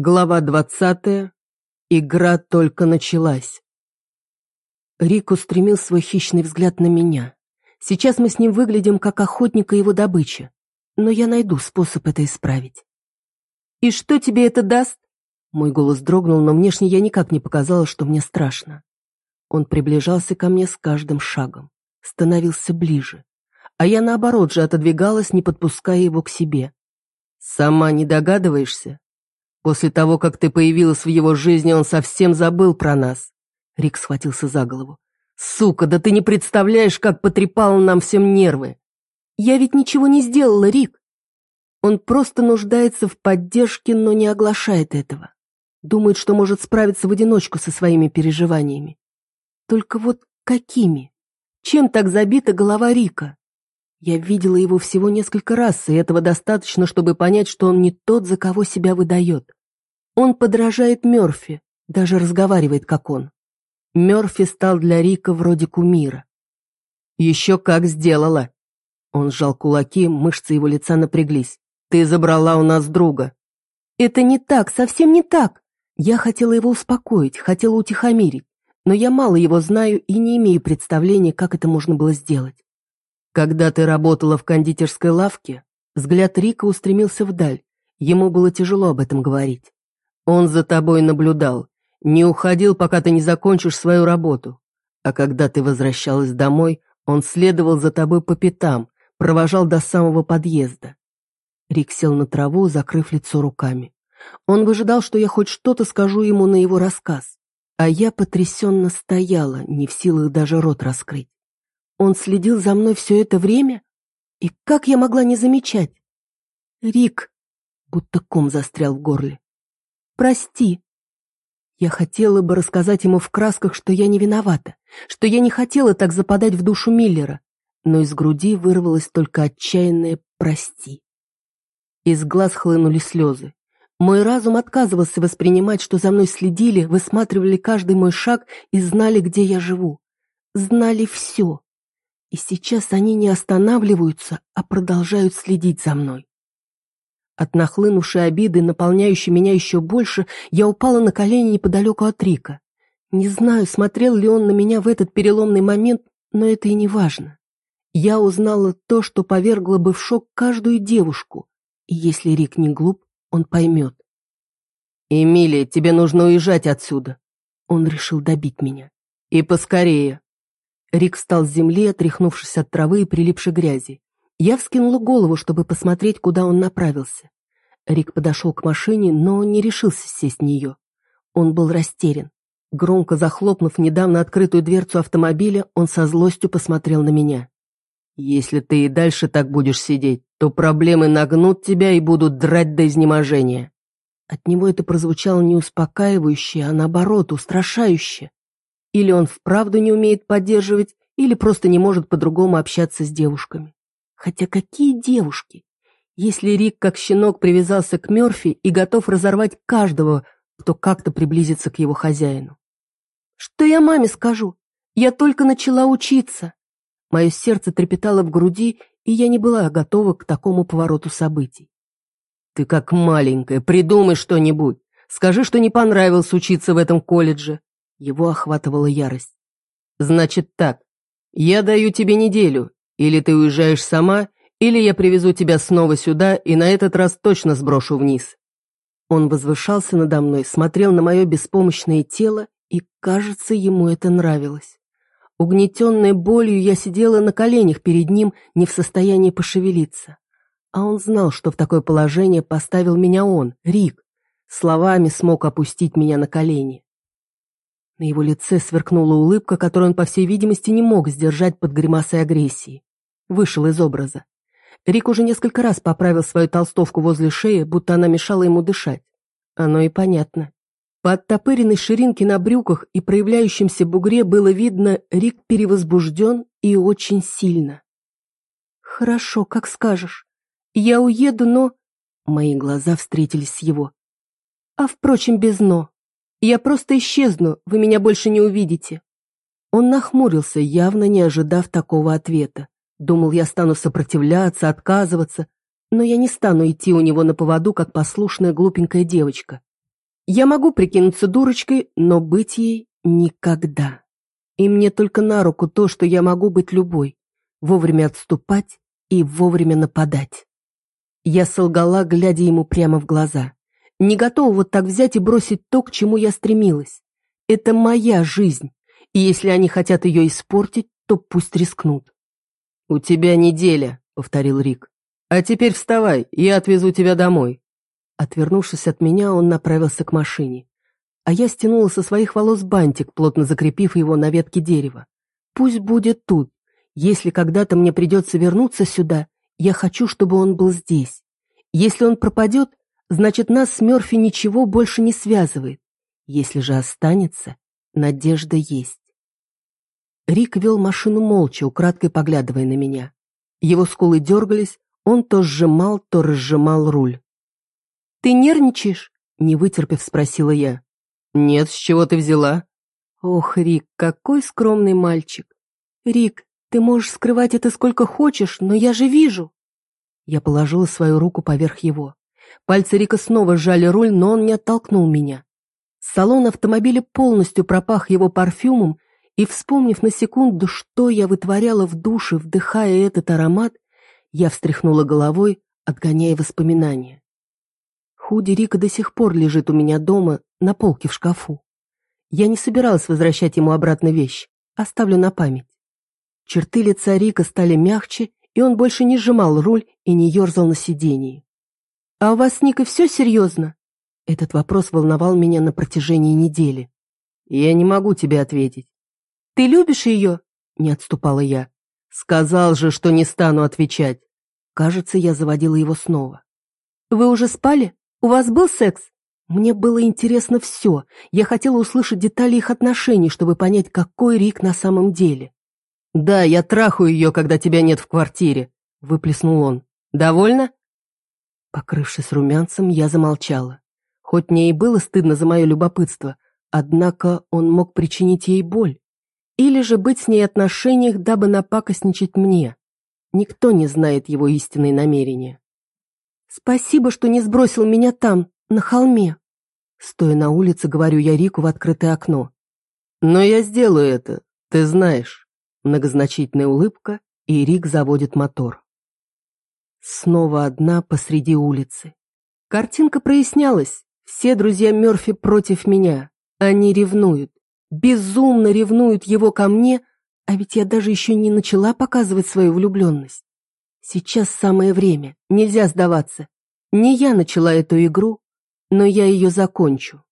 Глава двадцатая. Игра только началась. Рик устремил свой хищный взгляд на меня. Сейчас мы с ним выглядим как охотник и его добыча. Но я найду способ это исправить. «И что тебе это даст?» Мой голос дрогнул, но внешне я никак не показала, что мне страшно. Он приближался ко мне с каждым шагом, становился ближе. А я, наоборот же, отодвигалась, не подпуская его к себе. «Сама не догадываешься?» После того, как ты появилась в его жизни, он совсем забыл про нас. Рик схватился за голову. Сука, да ты не представляешь, как потрепал нам всем нервы. Я ведь ничего не сделала, Рик. Он просто нуждается в поддержке, но не оглашает этого. Думает, что может справиться в одиночку со своими переживаниями. Только вот какими? Чем так забита голова Рика? Я видела его всего несколько раз, и этого достаточно, чтобы понять, что он не тот, за кого себя выдает. Он подражает Мёрфи, даже разговаривает как он. Мёрфи стал для Рика вроде кумира. «Еще как сделала!» Он сжал кулаки, мышцы его лица напряглись. «Ты забрала у нас друга!» «Это не так, совсем не так!» Я хотела его успокоить, хотела утихомирить, но я мало его знаю и не имею представления, как это можно было сделать. Когда ты работала в кондитерской лавке, взгляд Рика устремился вдаль. Ему было тяжело об этом говорить. Он за тобой наблюдал, не уходил, пока ты не закончишь свою работу. А когда ты возвращалась домой, он следовал за тобой по пятам, провожал до самого подъезда. Рик сел на траву, закрыв лицо руками. Он выжидал, что я хоть что-то скажу ему на его рассказ. А я потрясенно стояла, не в силах даже рот раскрыть. Он следил за мной все это время? И как я могла не замечать? Рик, будто ком застрял в горле. Прости. Я хотела бы рассказать ему в красках, что я не виновата, что я не хотела так западать в душу Миллера, но из груди вырвалось только отчаянное «прости». Из глаз хлынули слезы. Мой разум отказывался воспринимать, что за мной следили, высматривали каждый мой шаг и знали, где я живу. Знали все. И сейчас они не останавливаются, а продолжают следить за мной. От нахлынувшей обиды, наполняющей меня еще больше, я упала на колени неподалеку от Рика. Не знаю, смотрел ли он на меня в этот переломный момент, но это и не важно. Я узнала то, что повергло бы в шок каждую девушку, и если Рик не глуп, он поймет. «Эмилия, тебе нужно уезжать отсюда!» Он решил добить меня. «И поскорее!» Рик встал с земли, отряхнувшись от травы и прилипшей грязи. Я вскинула голову, чтобы посмотреть, куда он направился. Рик подошел к машине, но не решился сесть в нее. Он был растерян. Громко захлопнув недавно открытую дверцу автомобиля, он со злостью посмотрел на меня. «Если ты и дальше так будешь сидеть, то проблемы нагнут тебя и будут драть до изнеможения». От него это прозвучало не успокаивающе, а наоборот, устрашающе. Или он вправду не умеет поддерживать, или просто не может по-другому общаться с девушками. Хотя какие девушки? Если Рик как щенок привязался к Мёрфи и готов разорвать каждого, кто как-то приблизится к его хозяину. Что я маме скажу? Я только начала учиться. Мое сердце трепетало в груди, и я не была готова к такому повороту событий. Ты как маленькая, придумай что-нибудь. Скажи, что не понравилось учиться в этом колледже. Его охватывала ярость. «Значит так, я даю тебе неделю, или ты уезжаешь сама, или я привезу тебя снова сюда и на этот раз точно сброшу вниз». Он возвышался надо мной, смотрел на мое беспомощное тело, и, кажется, ему это нравилось. Угнетенная болью, я сидела на коленях перед ним, не в состоянии пошевелиться. А он знал, что в такое положение поставил меня он, Рик. Словами смог опустить меня на колени. На его лице сверкнула улыбка, которую он, по всей видимости, не мог сдержать под гримасой агрессии. Вышел из образа. Рик уже несколько раз поправил свою толстовку возле шеи, будто она мешала ему дышать. Оно и понятно. По оттопыренной ширинке на брюках и проявляющемся бугре было видно, Рик перевозбужден и очень сильно. «Хорошо, как скажешь. Я уеду, но...» Мои глаза встретились с его. «А впрочем, без «но». Я просто исчезну, вы меня больше не увидите». Он нахмурился, явно не ожидав такого ответа. Думал, я стану сопротивляться, отказываться, но я не стану идти у него на поводу, как послушная глупенькая девочка. Я могу прикинуться дурочкой, но быть ей никогда. И мне только на руку то, что я могу быть любой, вовремя отступать и вовремя нападать. Я солгала, глядя ему прямо в глаза. Не готова вот так взять и бросить то, к чему я стремилась. Это моя жизнь, и если они хотят ее испортить, то пусть рискнут. «У тебя неделя», — повторил Рик. «А теперь вставай, я отвезу тебя домой». Отвернувшись от меня, он направился к машине. А я стянула со своих волос бантик, плотно закрепив его на ветке дерева. Пусть будет тут. Если когда-то мне придется вернуться сюда, я хочу, чтобы он был здесь. Если он пропадет, значит, нас с Мерфи ничего больше не связывает. Если же останется, надежда есть. Рик вел машину молча, украдкой поглядывая на меня. Его скулы дергались, он то сжимал, то разжимал руль. «Ты нервничаешь?» — не вытерпев, спросила я. «Нет, с чего ты взяла?» «Ох, Рик, какой скромный мальчик!» «Рик, ты можешь скрывать это сколько хочешь, но я же вижу!» Я положила свою руку поверх его. Пальцы Рика снова сжали руль, но он не оттолкнул меня. Салон автомобиля полностью пропах его парфюмом, и, вспомнив на секунду, что я вытворяла в душе, вдыхая этот аромат, я встряхнула головой, отгоняя воспоминания. Худи Рика до сих пор лежит у меня дома, на полке в шкафу. Я не собиралась возвращать ему обратно вещь, оставлю на память. Черты лица Рика стали мягче, и он больше не сжимал руль и не ерзал на сидении. «А у вас с Никой все серьезно?» Этот вопрос волновал меня на протяжении недели. «Я не могу тебе ответить. Ты любишь ее?» — не отступала я. «Сказал же, что не стану отвечать». Кажется, я заводила его снова. «Вы уже спали? У вас был секс?» Мне было интересно все. Я хотела услышать детали их отношений, чтобы понять, какой Рик на самом деле. «Да, я трахаю ее, когда тебя нет в квартире», — выплеснул он. «Довольно?» Покрывшись румянцем, я замолчала. Хоть мне и было стыдно за мое любопытство, однако он мог причинить ей боль. Или же быть с ней в отношениях, дабы напакостничать мне. Никто не знает его истинные намерения. «Спасибо, что не сбросил меня там, на холме». Стоя на улице, говорю я Рику в открытое окно. «Но я сделаю это, ты знаешь». Многозначительная улыбка, и Рик заводит мотор. Снова одна посреди улицы. Картинка прояснялась. Все друзья Мёрфи против меня. Они ревнуют безумно ревнуют его ко мне, а ведь я даже еще не начала показывать свою влюбленность. Сейчас самое время, нельзя сдаваться. Не я начала эту игру, но я ее закончу.